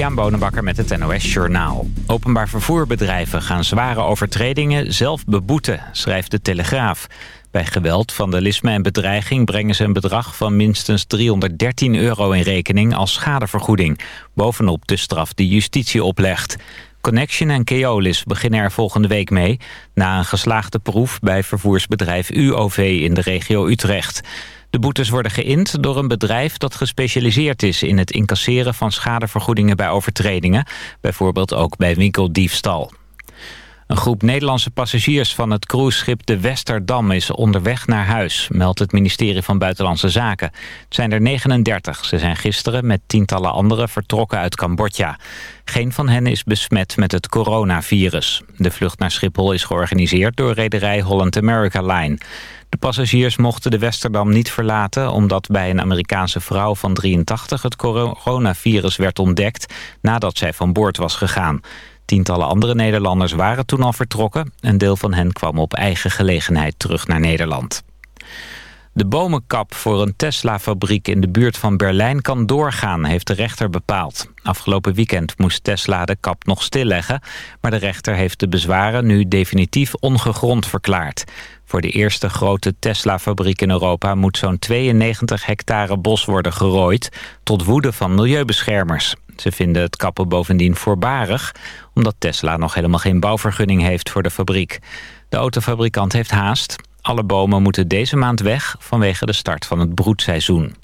Christian Bonenbakker met het NOS Journaal. Openbaar vervoerbedrijven gaan zware overtredingen zelf beboeten, schrijft de Telegraaf. Bij geweld, vandalisme en bedreiging brengen ze een bedrag van minstens 313 euro in rekening als schadevergoeding. Bovenop de straf die justitie oplegt. Connection en Keolis beginnen er volgende week mee... na een geslaagde proef bij vervoersbedrijf UOV in de regio Utrecht. De boetes worden geïnd door een bedrijf dat gespecialiseerd is... in het incasseren van schadevergoedingen bij overtredingen. Bijvoorbeeld ook bij winkeldiefstal. Een groep Nederlandse passagiers van het cruiseschip de Westerdam is onderweg naar huis, meldt het ministerie van Buitenlandse Zaken. Het zijn er 39. Ze zijn gisteren met tientallen anderen vertrokken uit Cambodja. Geen van hen is besmet met het coronavirus. De vlucht naar Schiphol is georganiseerd door rederij Holland America Line. De passagiers mochten de Westerdam niet verlaten... omdat bij een Amerikaanse vrouw van 83 het coronavirus werd ontdekt... nadat zij van boord was gegaan. Tientallen andere Nederlanders waren toen al vertrokken. Een deel van hen kwam op eigen gelegenheid terug naar Nederland. De bomenkap voor een Tesla-fabriek in de buurt van Berlijn kan doorgaan, heeft de rechter bepaald. Afgelopen weekend moest Tesla de kap nog stilleggen, maar de rechter heeft de bezwaren nu definitief ongegrond verklaard. Voor de eerste grote Tesla-fabriek in Europa moet zo'n 92 hectare bos worden gerooid, tot woede van milieubeschermers. Ze vinden het kappen bovendien voorbarig, omdat Tesla nog helemaal geen bouwvergunning heeft voor de fabriek. De autofabrikant heeft haast. Alle bomen moeten deze maand weg vanwege de start van het broedseizoen.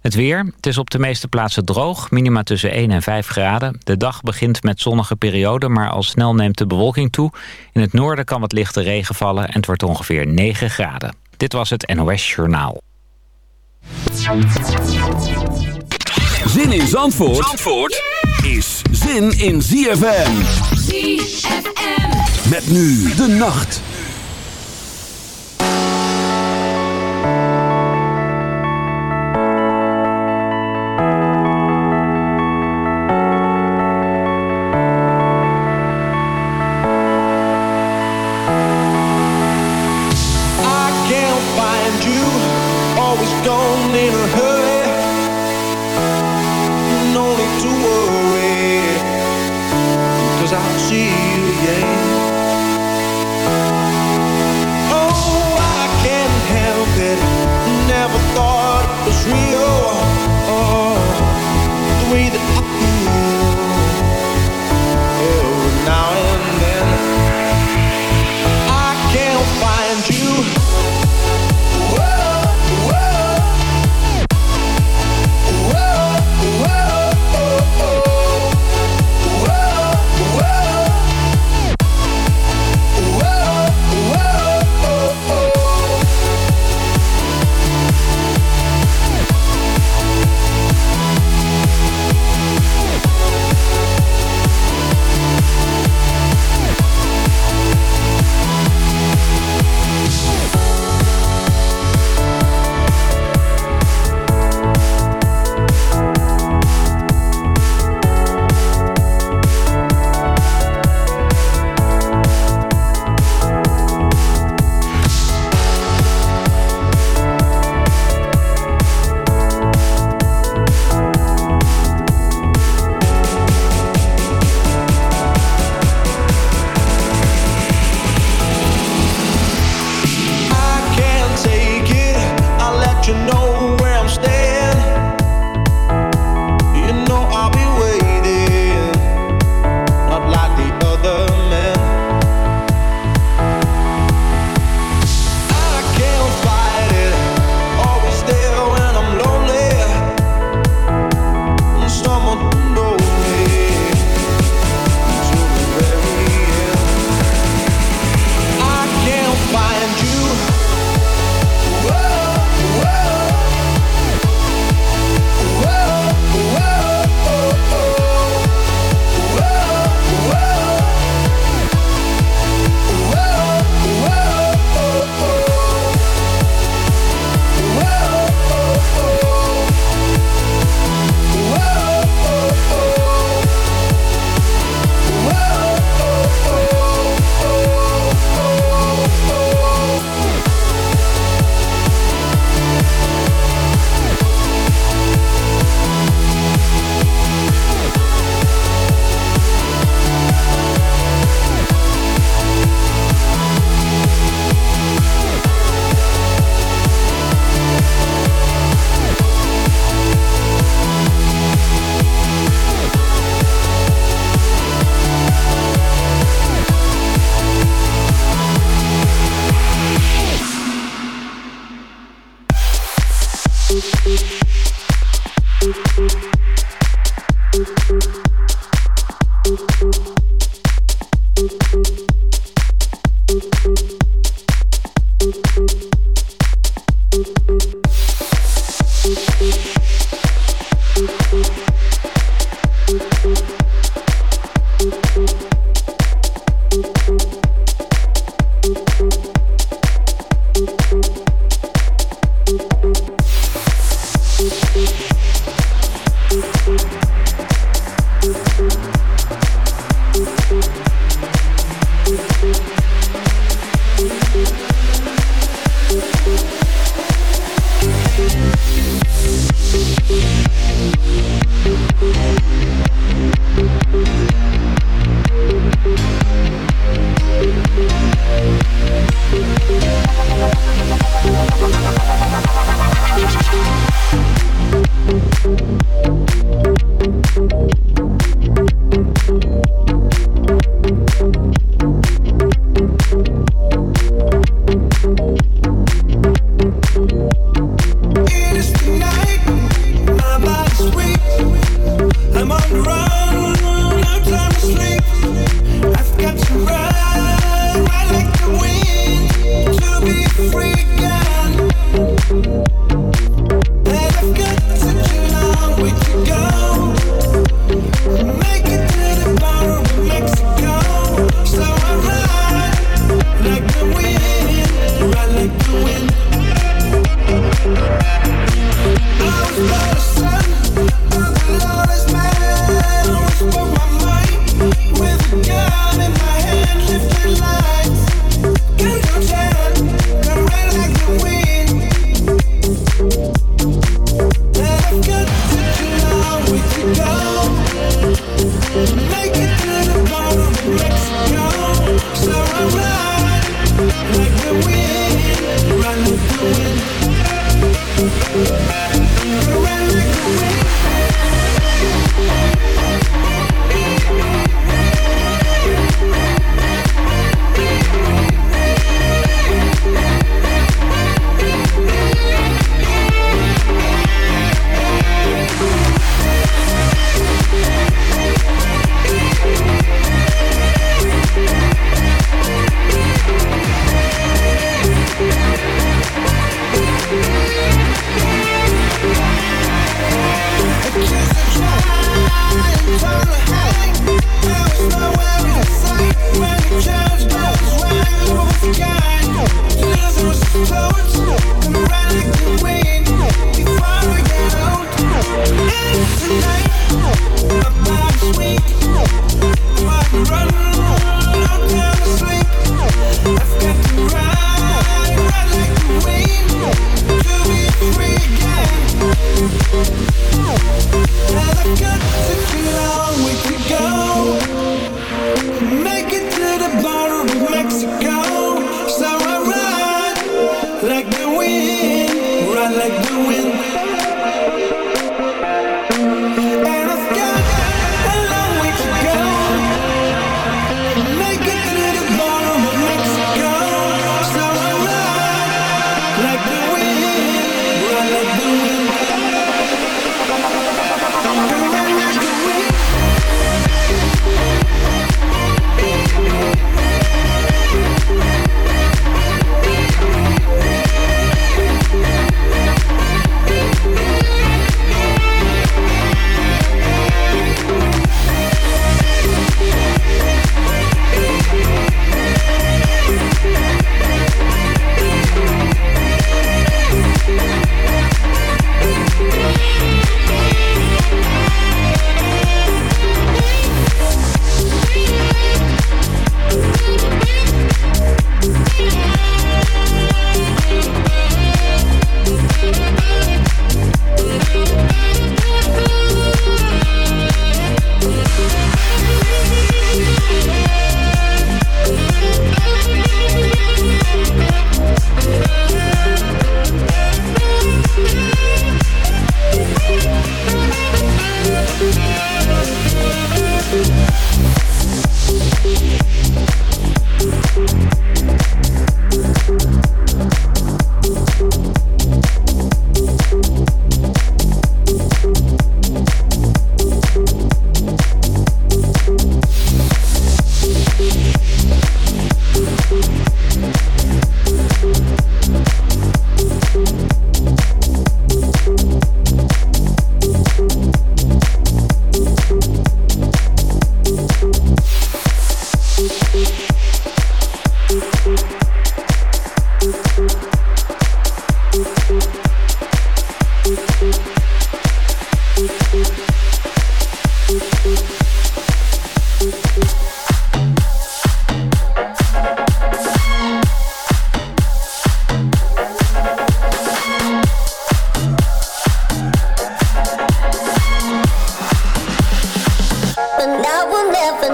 Het weer. Het is op de meeste plaatsen droog. Minima tussen 1 en 5 graden. De dag begint met zonnige perioden, maar al snel neemt de bewolking toe. In het noorden kan wat lichte regen vallen en het wordt ongeveer 9 graden. Dit was het NOS Journaal. Zin in Zandvoort, Zandvoort is zin in ZFM. ZFM. Met nu de nacht.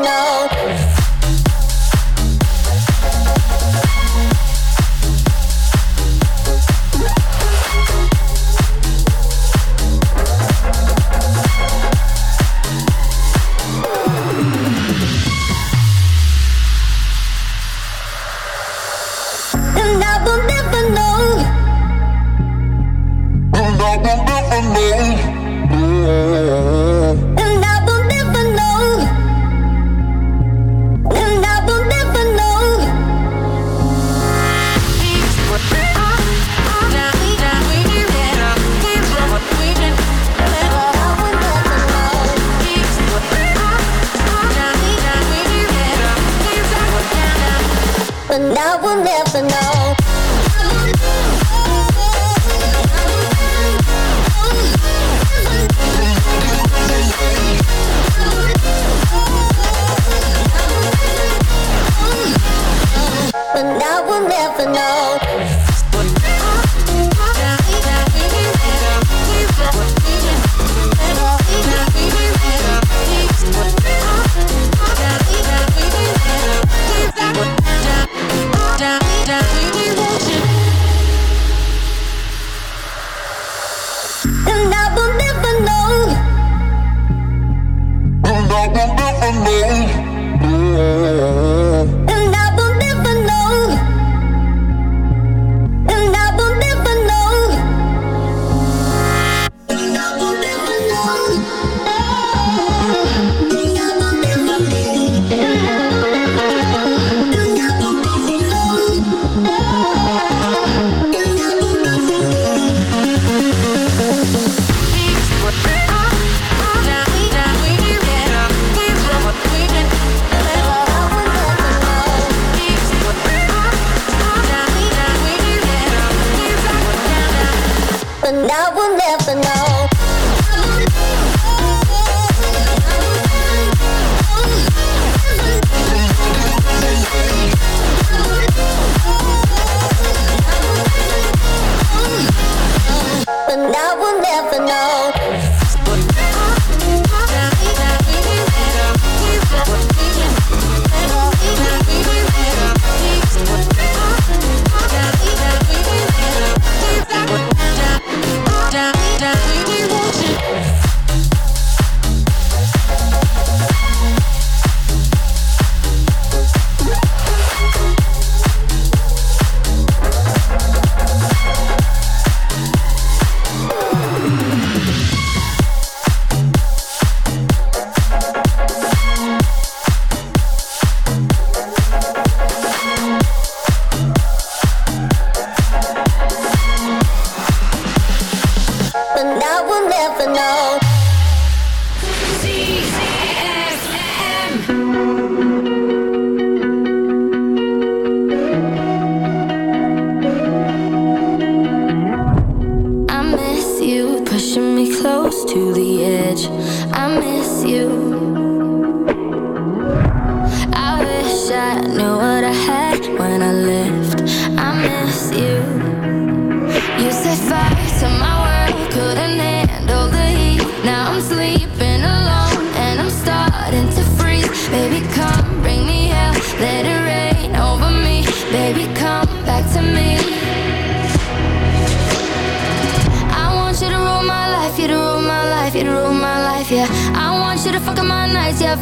know.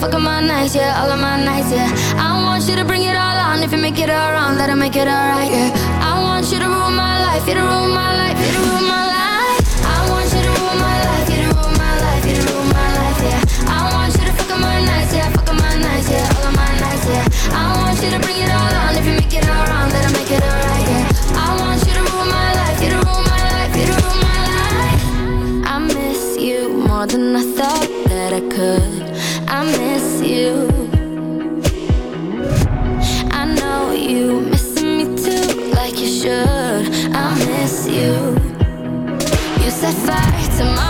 fuck up my nights, yeah, all of my nights, yeah. I want you to bring it all on. If you make it all wrong, let make it alright, yeah. I want you to rule my life, you to rule my life, you to rule my life. I want you to rule my life, you to rule my life, you to rule my life, yeah. I want you to my nights, yeah, my nights, yeah, all of my nights, yeah. I want you to bring it all on. If you make it all wrong, make it alright, yeah. I want you to rule my life, you to rule my life, you to rule my life. I miss you more than I thought that I could I miss you. I know you me too, like you should. I miss you. You set fire to my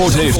Zandvoort heeft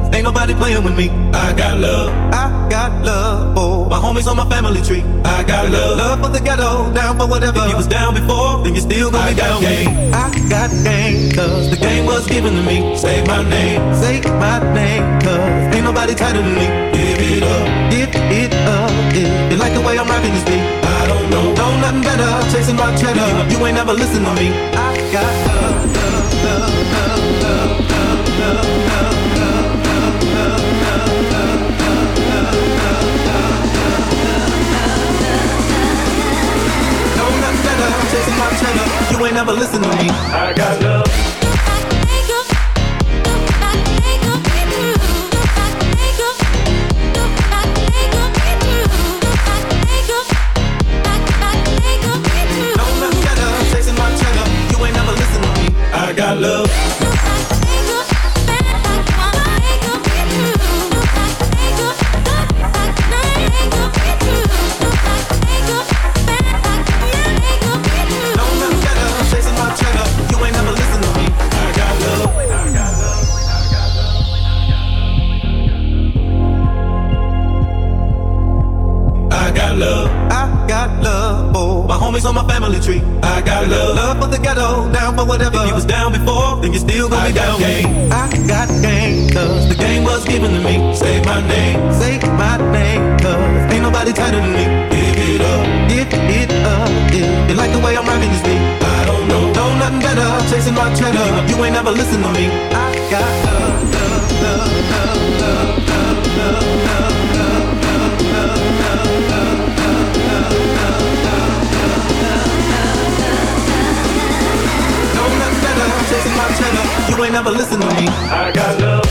Ain't nobody playing with me. I got love. I got love Oh, my homies on my family tree. I got love. Love for the ghetto, down for whatever. If you was down before, then you still gonna I be down game. with me. I got game, cause the game was given to me. Say my name. Say my name, cause ain't nobody tighter than me. Give it up. Give it up. If you like the way I'm rocking this beat. I don't know. Know nothing better. Chasing my cheddar. You, you ain't never listen to me. I got love, love, love, love. Ain't never listen to me. I got love. Be down. Game. I got game, cause the game was given to me. Say my name, say my name, cause ain't nobody tighter than me. Give it up, give it up, yeah. You like the way I'm rocking this beat? I don't know, know nothing better. Chasing my cheddar, you ain't never listen to me. I got never listen to me. I got love.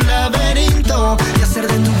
y hacer de tu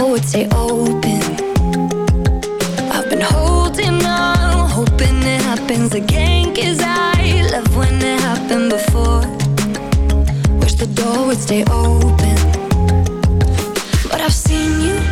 Would stay open. I've been holding on, hoping it happens again. Cause I love when it happened before. Wish the door would stay open. But I've seen you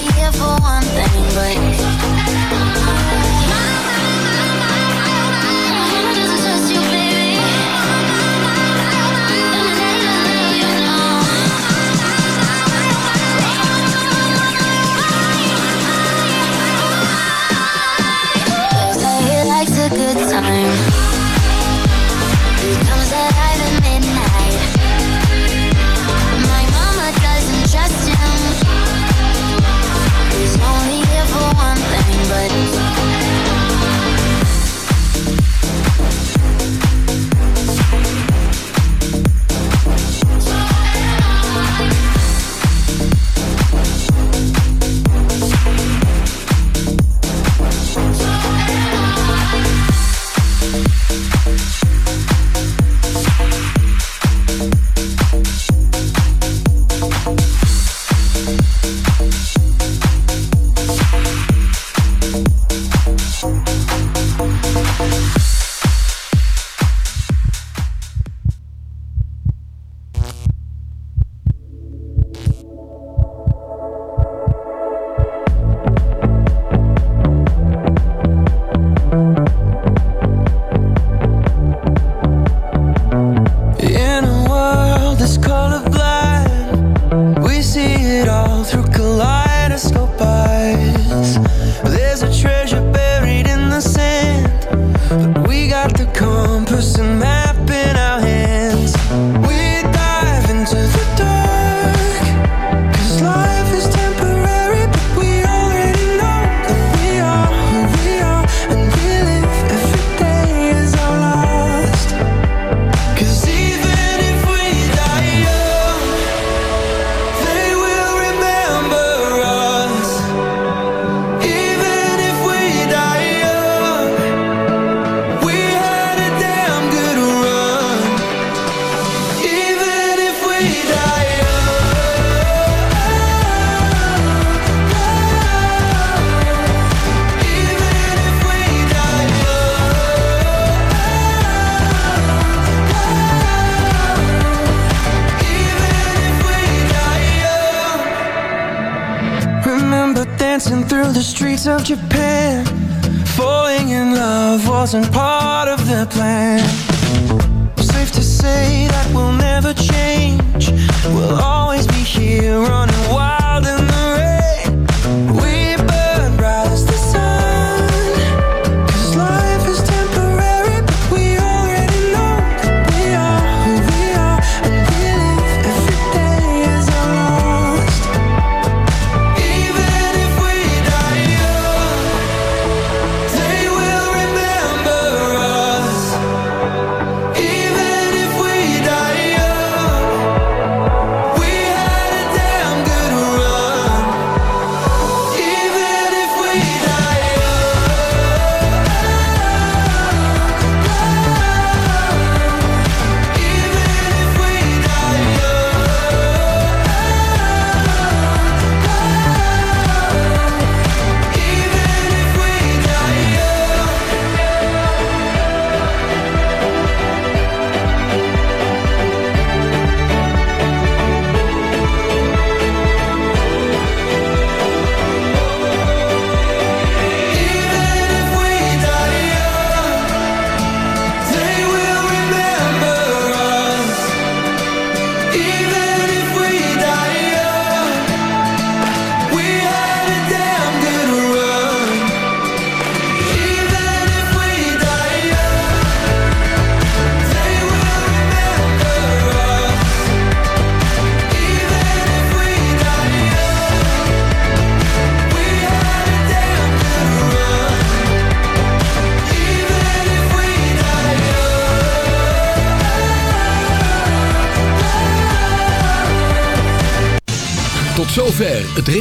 Here for one thing, but